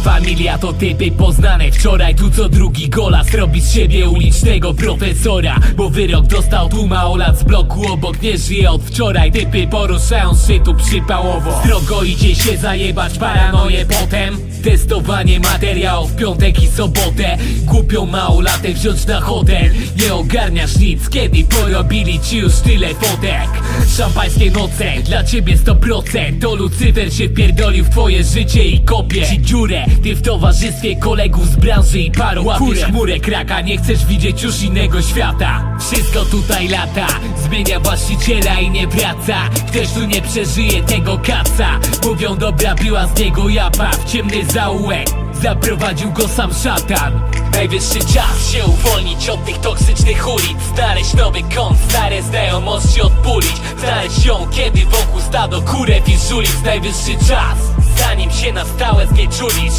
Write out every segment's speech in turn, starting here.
familia to typy poznane. Wczoraj tu co drugi gola zrobi z siebie ulicznego profesora. Bo wyrok dostał tu małolat z bloku obok. Nie żyje od wczoraj, typy poruszają się tu przypałowo. Drogo idzie się zajebać paranoję potem. Testowanie materiałów w piątek i sobotę. Głupią małolatek wziąć na hotel. Nie ogarniasz nic, kiedy porobili ci już tyle fotek. Szampańskie noce, dla ciebie 100% To Lucyfer się wpierdolił w twoje życie i kopie Ci dziurę, ty w towarzystwie kolegów z branży i paru Łapiesz chmurę kraka, nie chcesz widzieć już innego świata. Wszystko tutaj lata, zmienia właściciela i nie wraca. Ktoś tu nie przeżyje tego kaca. Mówią dobra była z niego japa. W ciemny zaułek Zaprowadził go sam szatan. Najwyższy czas się uwolnić od tych toksycznych ulic. Znaleźć nowy kąt, stare znajomości odpulić. Znaleźć ją, kiedy wokół stado kurew i żulic Najwyższy czas, zanim się na stałe znieczulisz.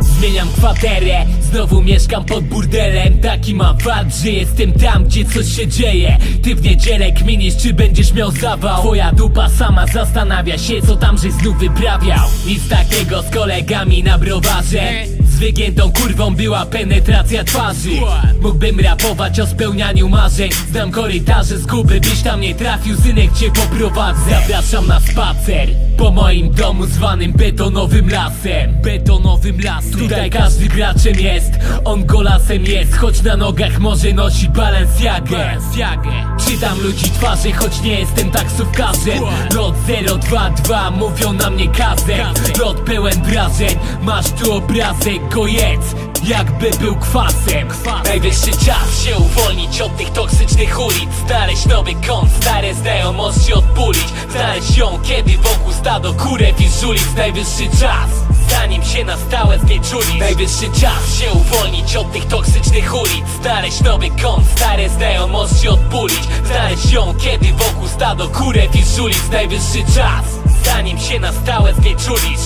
Zmieniam kwaterę, znowu mieszkam pod burdelem. Taki mam fakt, że jestem tam, gdzie coś się dzieje. Ty w niedzielę kminisz, czy będziesz miał zawał? Twoja dupa sama zastanawia się, co tam żeś znów wyprawiał. Nic takiego z kolegami na browarze z wygiętą kurwą była penetracja twarzy. Mógłbym rapować o spełnianiu marzeń. Znam korytarze zguby, byś tam nie trafił. Synek cię poprowadzę. Zapraszam na spacer. Po moim domu zwanym betonowym lasem. Betonowym lasem. Tutaj każdy graczem jest. On golasem jest. Choć na nogach może nosi balenciagę Czytam ludzi twarzy, choć nie jestem taksówkarzem. Lot 022 mówią na mnie kazek Lot pełen wrażeń. Masz tu obrazek, go jedz jakby był kwasem. Najwyższy czas się uwolnić od tych toksycznych ulic. Znaleźć nowy kąt, stare znajomości odpulić. Znaleźć ją, kiedy wokół stado kurew i żulic Najwyższy czas, zanim się na stałe znieczuli Najwyższy czas się uwolnić od tych toksycznych ulic. Znaleźć nowy kąt, stare znajomości odpulić. Znaleźć ją, kiedy wokół stado kurew i żulic Najwyższy czas, zanim się na stałe znieczulisz